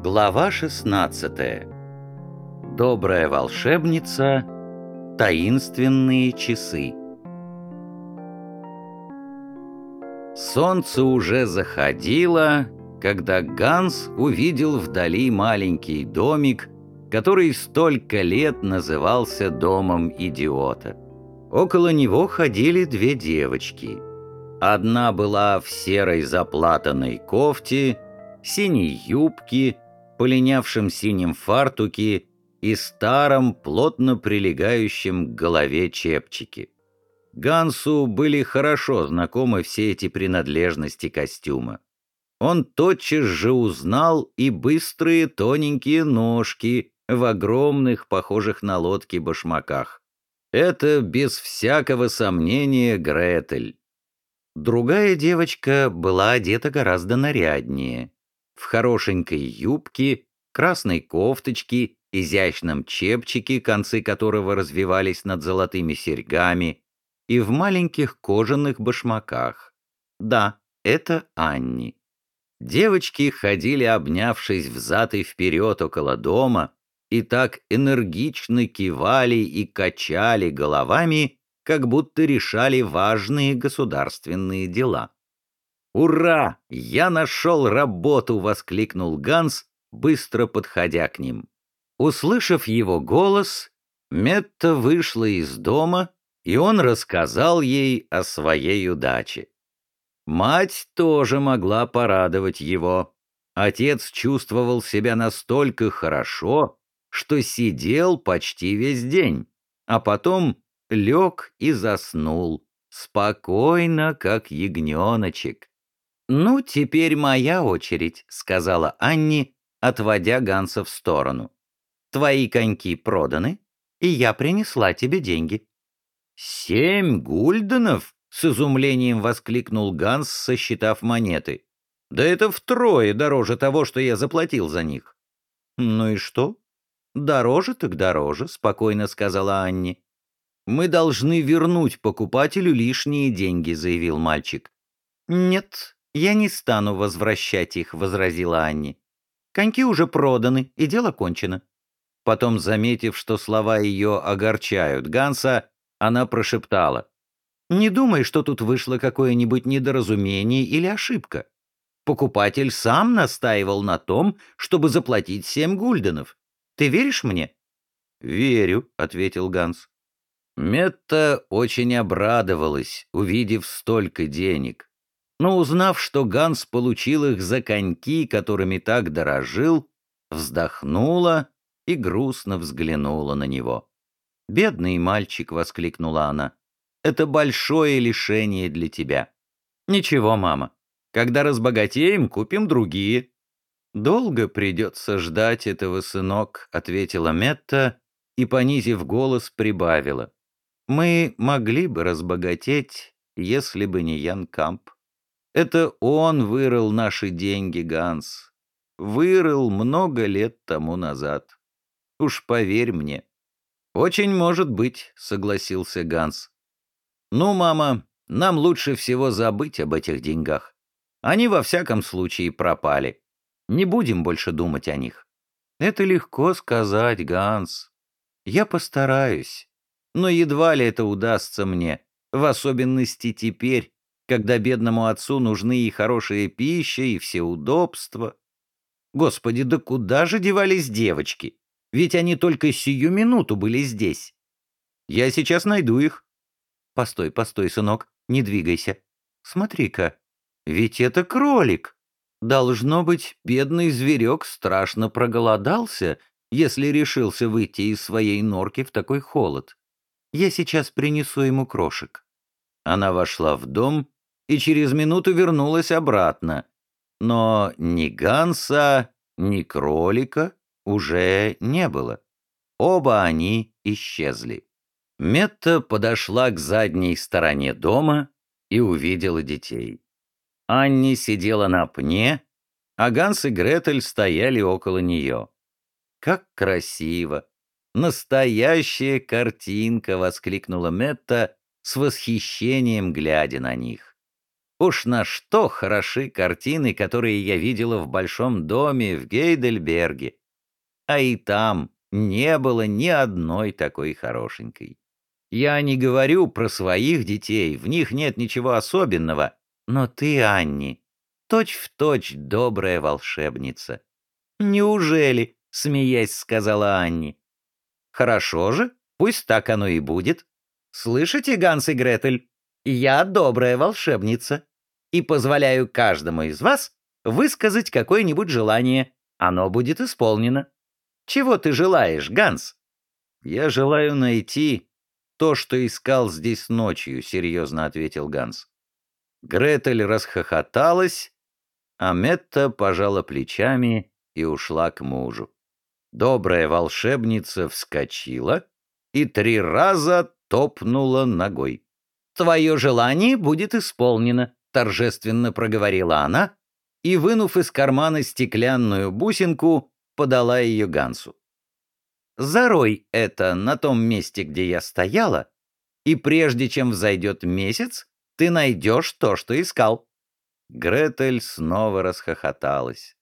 Глава 16. Добрая волшебница. Таинственные часы. Солнце уже заходило, когда Ганс увидел вдали маленький домик, который столько лет назывался домом идиота. Около него ходили две девочки. Одна была в серой заплатанной кофте, синей юбке, полинявшем синем фартуке и старом, плотно прилегающем к голове чепчике. Гансу были хорошо знакомы все эти принадлежности костюма. Он тотчас же узнал и быстрые тоненькие ножки в огромных, похожих на лодки башмаках. Это, без всякого сомнения, Гретель. Другая девочка была одета гораздо наряднее в хорошенькой юбке, красной кофточке, изящном чепчике, концы которого развивались над золотыми серьгами, и в маленьких кожаных башмаках. Да, это Анни. Девочки ходили, обнявшись взад и вперед около дома, и так энергично кивали и качали головами, как будто решали важные государственные дела. «Ура! Я нашел работу!» — воскликнул Ганс, быстро подходя к ним. Услышав его голос, Метта вышла из дома, и он рассказал ей о своей удаче. Мать тоже могла порадовать его. Отец чувствовал себя настолько хорошо, что сидел почти весь день, а потом лег и заснул, спокойно, как ягненочек. «Ну, теперь моя очередь», — сказала Анни, отводя Ганса в сторону. «Твои коньки проданы, и я принесла тебе деньги». «Семь гульденов?» — с изумлением воскликнул Ганс, сосчитав монеты. «Да это втрое дороже того, что я заплатил за них». «Ну и что?» «Дороже так дороже», — спокойно сказала Анни. «Мы должны вернуть покупателю лишние деньги», — заявил мальчик. «Нет, «Я не стану возвращать их», — возразила Анни. «Коньки уже проданы, и дело кончено». Потом, заметив, что слова ее огорчают Ганса, она прошептала. «Не думай, что тут вышло какое-нибудь недоразумение или ошибка. Покупатель сам настаивал на том, чтобы заплатить семь гульденов. Ты веришь мне?» «Верю», — ответил Ганс. Метта очень обрадовалась, увидев столько денег но узнав, что Ганс получил их за коньки, которыми так дорожил, вздохнула и грустно взглянула на него. «Бедный мальчик!» — воскликнула она. «Это большое лишение для тебя». «Ничего, мама. Когда разбогатеем, купим другие». «Долго придется ждать этого, сынок», — ответила Метта и, понизив голос, прибавила. «Мы могли бы разбогатеть, если бы не Ян Камп». Это он вырыл наши деньги, Ганс. Вырыл много лет тому назад. Уж поверь мне. Очень может быть, согласился Ганс. Ну, мама, нам лучше всего забыть об этих деньгах. Они во всяком случае пропали. Не будем больше думать о них. Это легко сказать, Ганс. Я постараюсь. Но едва ли это удастся мне, в особенности теперь, когда бедному отцу нужны и хорошая пища, и все удобства. Господи, да куда же девались девочки? Ведь они только сию минуту были здесь. Я сейчас найду их. Постой, постой, сынок, не двигайся. Смотри-ка, ведь это кролик. Должно быть, бедный зверек страшно проголодался, если решился выйти из своей норки в такой холод. Я сейчас принесу ему крошек. Она вошла в дом и через минуту вернулась обратно. Но ни Ганса, ни кролика уже не было. Оба они исчезли. Метта подошла к задней стороне дома и увидела детей. Анни сидела на пне, а Ганс и Гретель стояли около нее. «Как красиво! Настоящая картинка!» — воскликнула Метта с восхищением, глядя на них. Уж на что хороши картины, которые я видела в большом доме в Гейдельберге. А и там не было ни одной такой хорошенькой. Я не говорю про своих детей, в них нет ничего особенного, но ты, Анни, точь-в-точь точь добрая волшебница. Неужели, смеясь, сказала Анни. Хорошо же, пусть так оно и будет. Слышите, Ганс и Гретель? Я добрая волшебница и позволяю каждому из вас высказать какое-нибудь желание. Оно будет исполнено. Чего ты желаешь, Ганс? Я желаю найти то, что искал здесь ночью, серьезно ответил Ганс. Гретель расхохоталась, а Метта пожала плечами и ушла к мужу. Добрая волшебница вскочила и три раза топнула ногой. «Твое желание будет исполнено», — торжественно проговорила она и, вынув из кармана стеклянную бусинку, подала ее Гансу. «Зарой это на том месте, где я стояла, и прежде чем взойдет месяц, ты найдешь то, что искал». Гретель снова расхохоталась.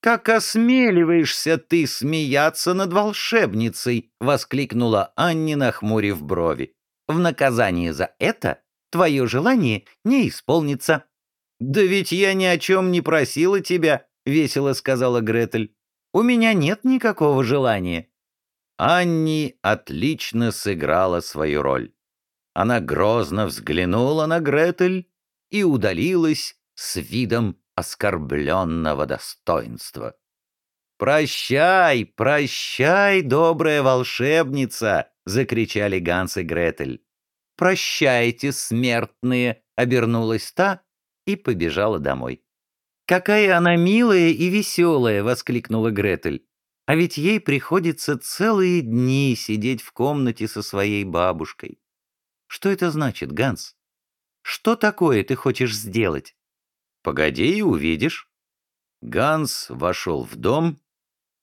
«Как осмеливаешься ты смеяться над волшебницей!» — воскликнула Анни, нахмурив брови. «В наказание за это твое желание не исполнится». «Да ведь я ни о чем не просила тебя», — весело сказала Гретель. «У меня нет никакого желания». Анни отлично сыграла свою роль. Она грозно взглянула на Гретель и удалилась с видом оскорбленного достоинства. «Прощай, прощай, добрая волшебница!» — закричали Ганс и Гретель. «Прощайте, смертные!» — обернулась та и побежала домой. «Какая она милая и веселая!» — воскликнула Гретель. «А ведь ей приходится целые дни сидеть в комнате со своей бабушкой. Что это значит, Ганс? Что такое ты хочешь сделать?» «Погоди и увидишь». Ганс вошел в дом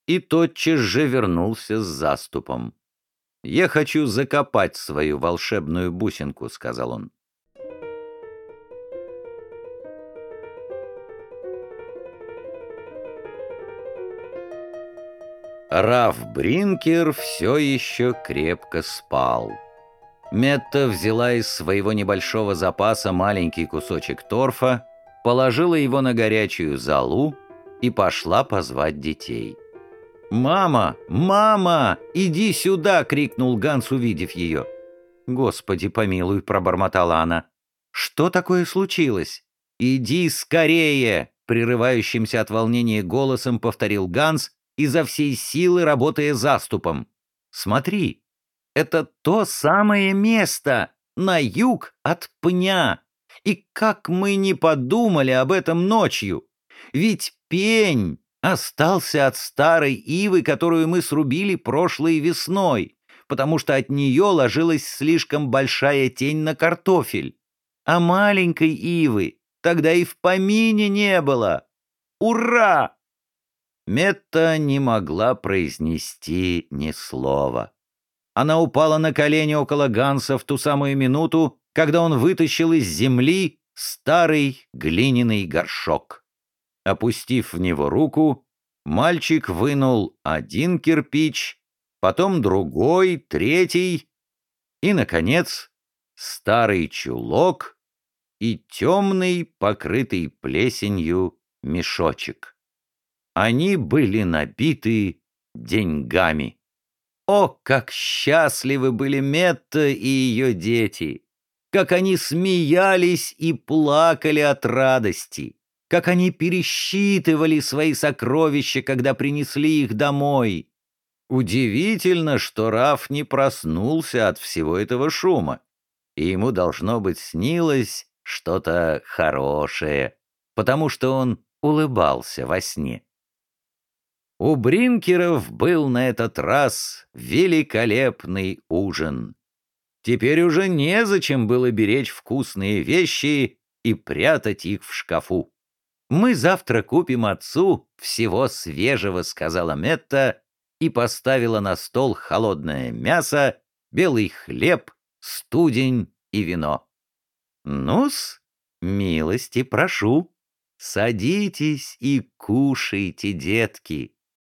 и тотчас же вернулся с заступом. «Я хочу закопать свою волшебную бусинку», — сказал он. Раф Бринкер все еще крепко спал. Метта взяла из своего небольшого запаса маленький кусочек торфа, положила его на горячую золу и пошла позвать детей. «Мама! Мама! Иди сюда!» — крикнул Ганс, увидев ее. «Господи, помилуй!» — пробормотала она. «Что такое случилось?» «Иди скорее!» — прерывающимся от волнения голосом повторил Ганс, изо всей силы работая заступом. «Смотри, это то самое место, на юг от пня. И как мы не подумали об этом ночью! Ведь пень остался от старой ивы, которую мы срубили прошлой весной, потому что от нее ложилась слишком большая тень на картофель. А маленькой ивы тогда и в помине не было. Ура! Метта не могла произнести ни слова. Она упала на колени около Ганса в ту самую минуту, когда он вытащил из земли старый глиняный горшок. Опустив в него руку, мальчик вынул один кирпич, потом другой, третий и, наконец, старый чулок и темный, покрытый плесенью, мешочек. Они были набиты деньгами. О, как счастливы были Метта и ее дети! Как они смеялись и плакали от радости! Как они пересчитывали свои сокровища, когда принесли их домой! Удивительно, что Раф не проснулся от всего этого шума, и ему, должно быть, снилось что-то хорошее, потому что он улыбался во сне. У Бринкеров был на этот раз великолепный ужин. Теперь уже незачем было беречь вкусные вещи и прятать их в шкафу. «Мы завтра купим отцу всего свежего», — сказала Метта и поставила на стол холодное мясо, белый хлеб, студень и вино. «Ну-с, «Милости прошу. Садитесь и кушайте, детки.